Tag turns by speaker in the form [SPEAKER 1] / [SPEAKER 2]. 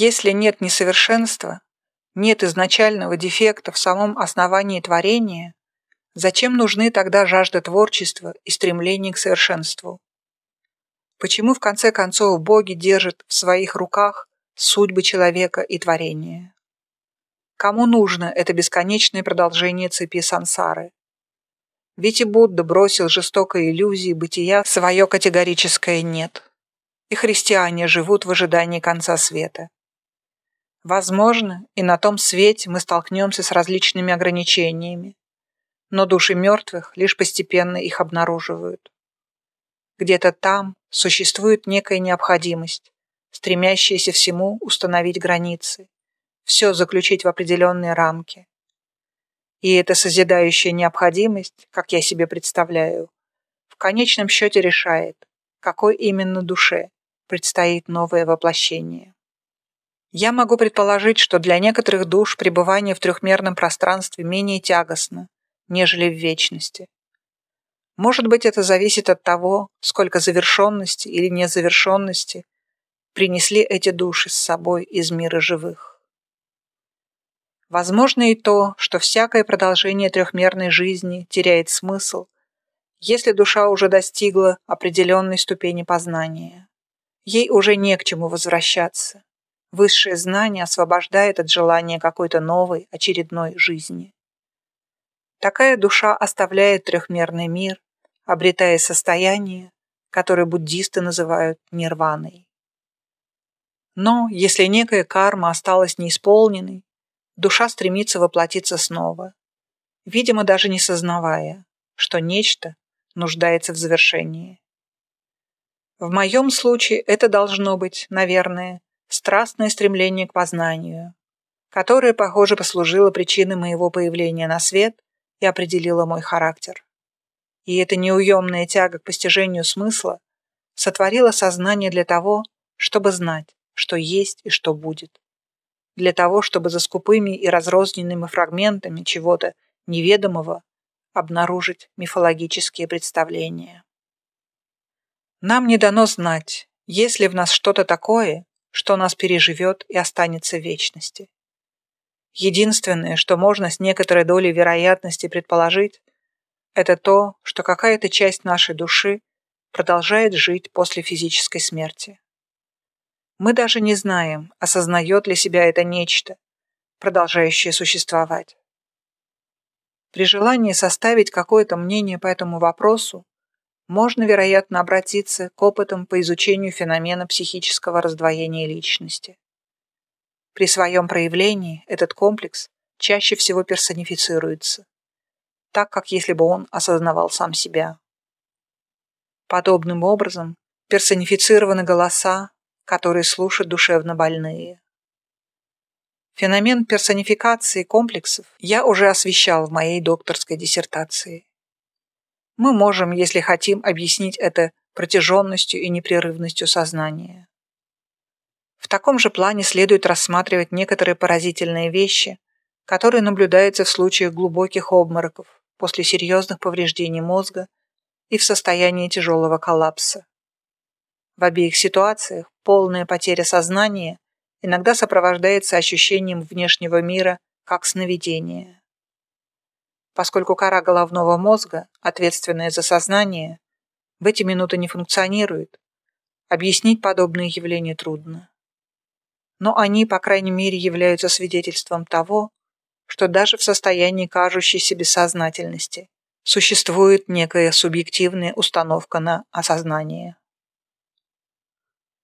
[SPEAKER 1] Если нет несовершенства, нет изначального дефекта в самом основании творения, зачем нужны тогда жажда творчества и стремление к совершенству? Почему в конце концов боги держат в своих руках судьбы человека и творения? Кому нужно это бесконечное продолжение цепи сансары? Ведь и Будда бросил жестокой иллюзии бытия свое категорическое «нет». И христиане живут в ожидании конца света. Возможно, и на том свете мы столкнемся с различными ограничениями, но души мертвых лишь постепенно их обнаруживают. Где-то там существует некая необходимость, стремящаяся всему установить границы, все заключить в определенные рамки. И эта созидающая необходимость, как я себе представляю, в конечном счете решает, какой именно душе предстоит новое воплощение. Я могу предположить, что для некоторых душ пребывание в трехмерном пространстве менее тягостно, нежели в вечности. Может быть, это зависит от того, сколько завершенности или незавершенности принесли эти души с собой из мира живых. Возможно и то, что всякое продолжение трехмерной жизни теряет смысл, если душа уже достигла определенной ступени познания. Ей уже не к чему возвращаться. Высшее знание освобождает от желания какой-то новой, очередной жизни. Такая душа оставляет трехмерный мир, обретая состояние, которое буддисты называют нирваной. Но если некая карма осталась неисполненной, душа стремится воплотиться снова, видимо, даже не сознавая, что нечто нуждается в завершении. В моем случае это должно быть, наверное, страстное стремление к познанию, которое, похоже, послужило причиной моего появления на свет и определило мой характер. И эта неуемная тяга к постижению смысла сотворила сознание для того, чтобы знать, что есть и что будет. Для того, чтобы за скупыми и разрозненными фрагментами чего-то неведомого обнаружить мифологические представления. Нам не дано знать, есть ли в нас что-то такое, что нас переживет и останется в вечности. Единственное, что можно с некоторой долей вероятности предположить, это то, что какая-то часть нашей души продолжает жить после физической смерти. Мы даже не знаем, осознает ли себя это нечто, продолжающее существовать. При желании составить какое-то мнение по этому вопросу можно, вероятно, обратиться к опытам по изучению феномена психического раздвоения личности. При своем проявлении этот комплекс чаще всего персонифицируется, так как если бы он осознавал сам себя. Подобным образом персонифицированы голоса, которые слушают душевно больные. Феномен персонификации комплексов я уже освещал в моей докторской диссертации. Мы можем, если хотим, объяснить это протяженностью и непрерывностью сознания. В таком же плане следует рассматривать некоторые поразительные вещи, которые наблюдаются в случаях глубоких обмороков после серьезных повреждений мозга и в состоянии тяжелого коллапса. В обеих ситуациях полная потеря сознания иногда сопровождается ощущением внешнего мира как сновидения поскольку кора головного мозга, ответственная за сознание, в эти минуты не функционирует. Объяснить подобные явления трудно. Но они, по крайней мере, являются свидетельством того, что даже в состоянии кажущейся бессознательности существует некая субъективная установка на осознание.